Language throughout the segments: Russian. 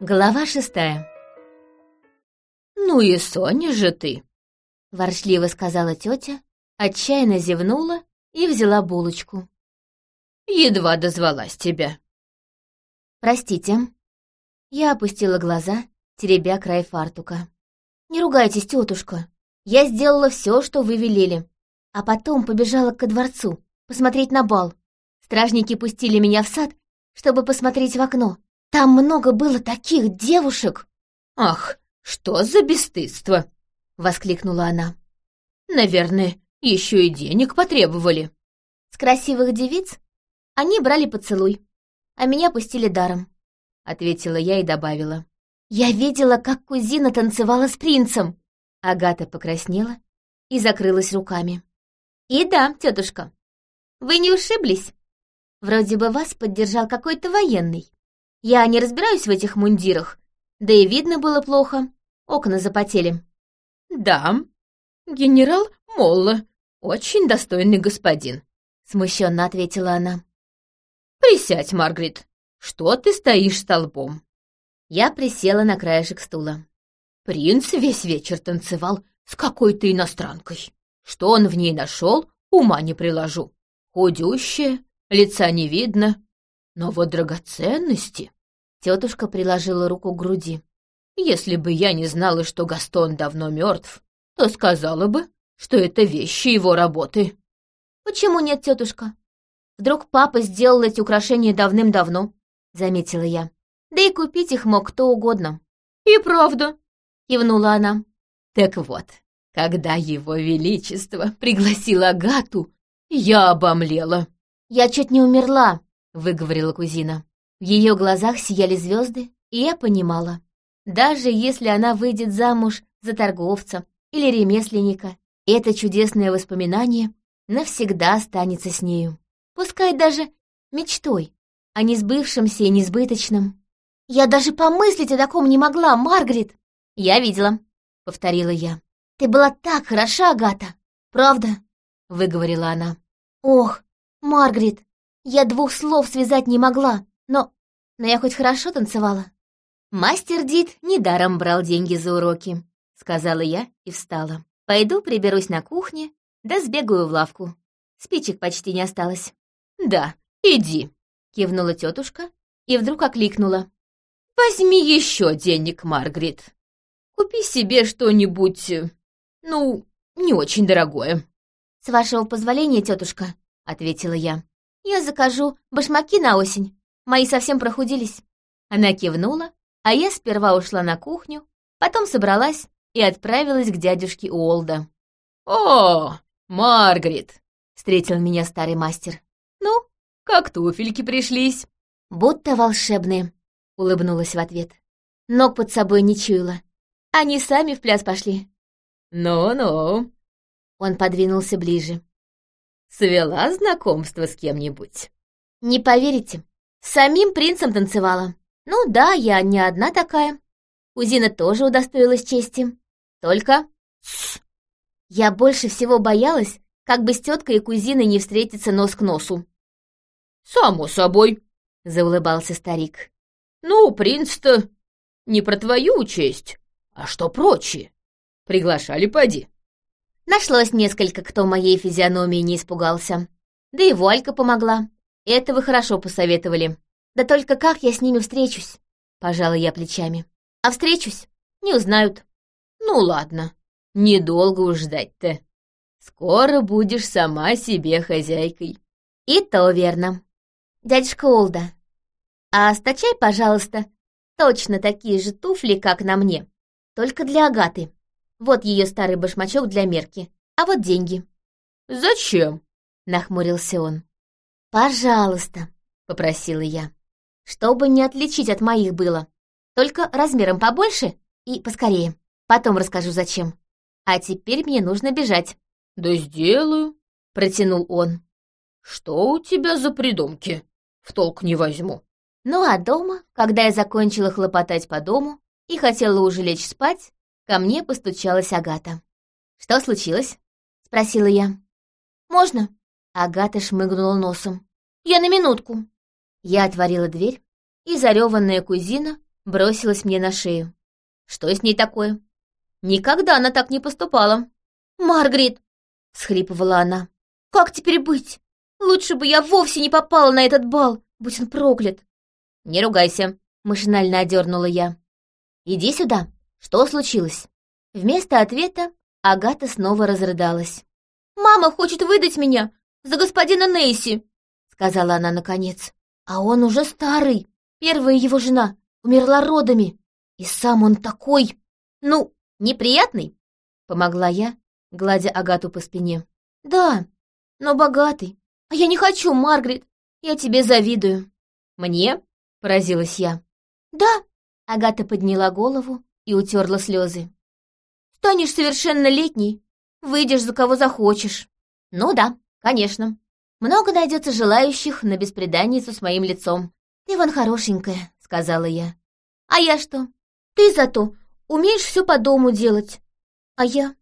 Глава шестая. «Ну и Соня же ты!» — ворчливо сказала тетя, отчаянно зевнула и взяла булочку. «Едва дозвалась тебя». «Простите». Я опустила глаза, теребя край фартука. «Не ругайтесь, тетушка. Я сделала все, что вы велели, а потом побежала ко дворцу, посмотреть на бал. Стражники пустили меня в сад, чтобы посмотреть в окно. Там много было таких девушек!» «Ах, что за бесстыдство!» — воскликнула она. «Наверное, еще и денег потребовали». С красивых девиц они брали поцелуй, а меня пустили даром, — ответила я и добавила. «Я видела, как кузина танцевала с принцем!» Агата покраснела и закрылась руками. «И да, тетушка, вы не ушиблись? Вроде бы вас поддержал какой-то военный. Я не разбираюсь в этих мундирах, да и видно было плохо. Окна запотели. «Да, генерал Молла, очень достойный господин», — смущенно ответила она. «Присядь, Маргарет, что ты стоишь столбом?» Я присела на краешек стула. Принц весь вечер танцевал с какой-то иностранкой. Что он в ней нашел, ума не приложу. Худющая, лица не видно, но вот драгоценности... Тетушка приложила руку к груди. Если бы я не знала, что Гастон давно мертв, то сказала бы, что это вещи его работы. Почему нет, тетушка? Вдруг папа сделал эти украшения давным-давно, заметила я. Да и купить их мог кто угодно. И правда, кивнула она. Так вот, когда его величество пригласил Агату, я обомлела. Я чуть не умерла, выговорила кузина. В ее глазах сияли звезды, и я понимала. Даже если она выйдет замуж за торговца или ремесленника, это чудесное воспоминание навсегда останется с нею. Пускай даже мечтой, а не сбывшимся и несбыточным. «Я даже помыслить о таком не могла, Маргарет!» «Я видела», — повторила я. «Ты была так хороша, Агата!» «Правда?» — выговорила она. «Ох, Маргарет, я двух слов связать не могла. Но... но я хоть хорошо танцевала. Мастер Дид недаром брал деньги за уроки, сказала я и встала. Пойду приберусь на кухне, да сбегаю в лавку. Спичек почти не осталось. Да, иди, кивнула тетушка и вдруг окликнула. Возьми еще денег, Маргарет. Купи себе что-нибудь, ну, не очень дорогое. С вашего позволения, тетушка, ответила я. Я закажу башмаки на осень. Мои совсем прохудились». Она кивнула, а я сперва ушла на кухню, потом собралась и отправилась к дядюшке Уолда. «О, Маргарет!» — встретил меня старый мастер. «Ну, как туфельки пришлись?» «Будто волшебные», — улыбнулась в ответ. Ног под собой не чуяла. Они сами в пляс пошли. «Ну-ну». Он подвинулся ближе. «Свела знакомство с кем-нибудь?» «Не поверите, самим принцем танцевала. Ну да, я не одна такая. Кузина тоже удостоилась чести. Только... Я больше всего боялась, как бы с теткой и кузиной не встретиться нос к носу. «Само собой», — заулыбался старик. «Ну, принц-то не про твою честь, а что прочие. Приглашали поди». Нашлось несколько, кто моей физиономии не испугался. Да и Валька помогла. Это вы хорошо посоветовали. Да только как я с ними встречусь? Пожала я плечами. А встречусь, не узнают. Ну ладно, недолго уж ждать-то. Скоро будешь сама себе хозяйкой. И то верно. Дядюшка Олда, а стачай, пожалуйста, точно такие же туфли, как на мне. Только для Агаты. Вот ее старый башмачок для мерки. А вот деньги. «Зачем?» — нахмурился он. «Пожалуйста», — попросила я. «Чтобы не отличить от моих было. Только размером побольше и поскорее. Потом расскажу, зачем. А теперь мне нужно бежать». «Да сделаю», — протянул он. «Что у тебя за придумки? В толк не возьму». Ну а дома, когда я закончила хлопотать по дому и хотела уже лечь спать, ко мне постучалась Агата. «Что случилось?» — спросила я. «Можно?» Агата шмыгнула носом. «Я на минутку». Я отворила дверь, и зареванная кузина бросилась мне на шею. Что с ней такое? Никогда она так не поступала. «Маргарет!» — схлипывала она. «Как теперь быть? Лучше бы я вовсе не попала на этот бал, будь он проклят!» «Не ругайся», — машинально одернула я. «Иди сюда. Что случилось?» Вместо ответа Агата снова разрыдалась. «Мама хочет выдать меня за господина Нейси», — сказала она наконец. «А он уже старый. Первая его жена умерла родами. И сам он такой, ну, неприятный», — помогла я, гладя Агату по спине. «Да, но богатый. А я не хочу, Маргарет. Я тебе завидую». «Мне?» — поразилась я. «Да». Агата подняла голову и утерла слезы. «Станешь совершеннолетней, выйдешь за кого захочешь». «Ну да, конечно. Много найдется желающих на беспреданницу с моим лицом. Ты вон хорошенькая», — сказала я. «А я что? Ты зато умеешь все по дому делать. А я...»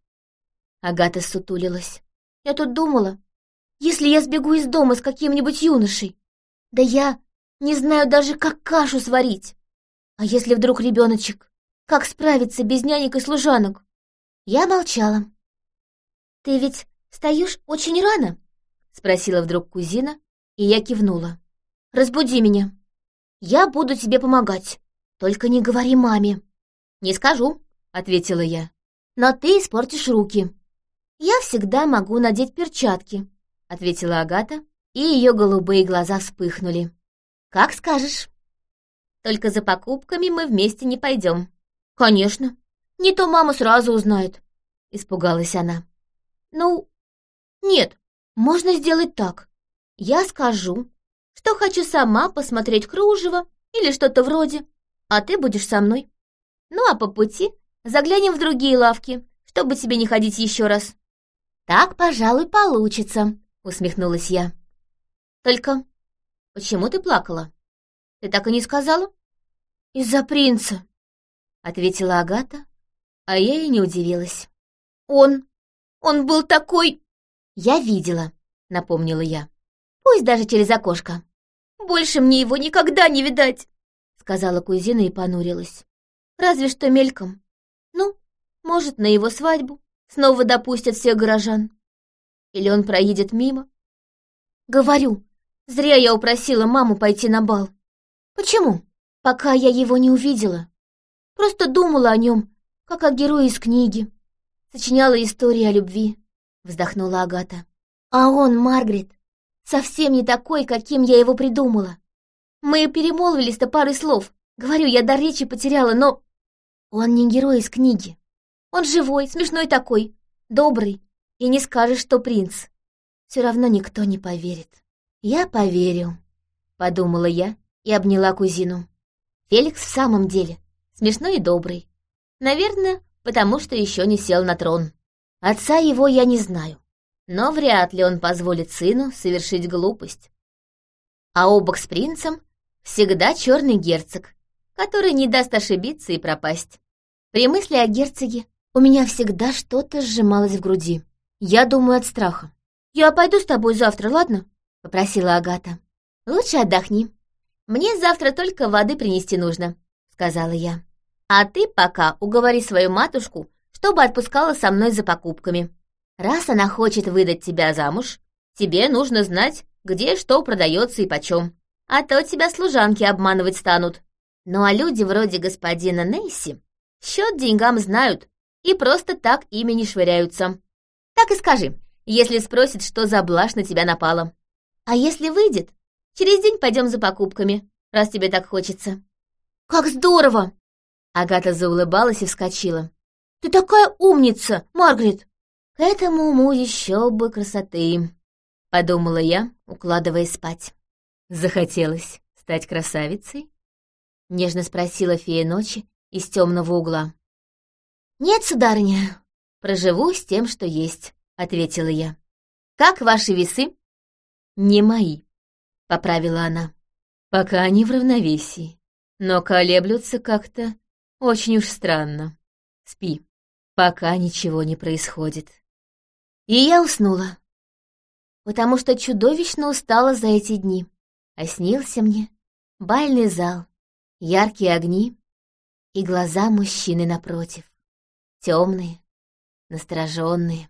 Агата сутулилась. «Я тут думала, если я сбегу из дома с каким-нибудь юношей, да я не знаю даже, как кашу сварить. А если вдруг ребеночек? Как справиться без нянек и служанок? Я молчала. Ты ведь встаешь очень рано? Спросила вдруг кузина, и я кивнула. Разбуди меня. Я буду тебе помогать. Только не говори маме. Не скажу, ответила я. Но ты испортишь руки. Я всегда могу надеть перчатки, ответила Агата, и ее голубые глаза вспыхнули. «Как скажешь. Только за покупками мы вместе не пойдем». «Конечно. Не то мама сразу узнает», — испугалась она. «Ну, нет, можно сделать так. Я скажу, что хочу сама посмотреть кружево или что-то вроде, а ты будешь со мной. Ну а по пути заглянем в другие лавки, чтобы тебе не ходить еще раз». «Так, пожалуй, получится», — усмехнулась я. «Только Почему ты плакала? Ты так и не сказала? Из-за принца, ответила Агата, а я и не удивилась. Он, он был такой... Я видела, напомнила я. Пусть даже через окошко. Больше мне его никогда не видать, сказала кузина и понурилась. Разве что мельком. Ну, может, на его свадьбу снова допустят всех горожан. Или он проедет мимо. Говорю, Зря я упросила маму пойти на бал. Почему? Пока я его не увидела. Просто думала о нем, как о герое из книги. Сочиняла истории о любви, вздохнула Агата. А он, Маргарет, совсем не такой, каким я его придумала. Мы перемолвились-то парой слов. Говорю, я до речи потеряла, но... Он не герой из книги. Он живой, смешной такой, добрый. И не скажешь, что принц. Все равно никто не поверит. «Я поверю», — подумала я и обняла кузину. Феликс в самом деле смешной и добрый. Наверное, потому что еще не сел на трон. Отца его я не знаю, но вряд ли он позволит сыну совершить глупость. А обок с принцем всегда черный герцог, который не даст ошибиться и пропасть. При мысли о герцоге у меня всегда что-то сжималось в груди. Я думаю от страха. «Я пойду с тобой завтра, ладно?» — попросила Агата. «Лучше отдохни. Мне завтра только воды принести нужно», — сказала я. «А ты пока уговори свою матушку, чтобы отпускала со мной за покупками. Раз она хочет выдать тебя замуж, тебе нужно знать, где что продается и почем. А то тебя служанки обманывать станут. Ну а люди вроде господина Нейси счет деньгам знают и просто так ими не швыряются. Так и скажи, если спросит, что за блажь на тебя напала. А если выйдет, через день пойдем за покупками, раз тебе так хочется». «Как здорово!» Агата заулыбалась и вскочила. «Ты такая умница, Маргарет!» «К этому уму еще бы красоты», — подумала я, укладываясь спать. «Захотелось стать красавицей?» — нежно спросила фея ночи из темного угла. «Нет, сударыня, проживу с тем, что есть», — ответила я. «Как ваши весы?» «Не мои», — поправила она. «Пока они в равновесии, но колеблются как-то очень уж странно. Спи, пока ничего не происходит». И я уснула, потому что чудовищно устала за эти дни. А снился мне бальный зал, яркие огни, И глаза мужчины напротив. Темные, настороженные.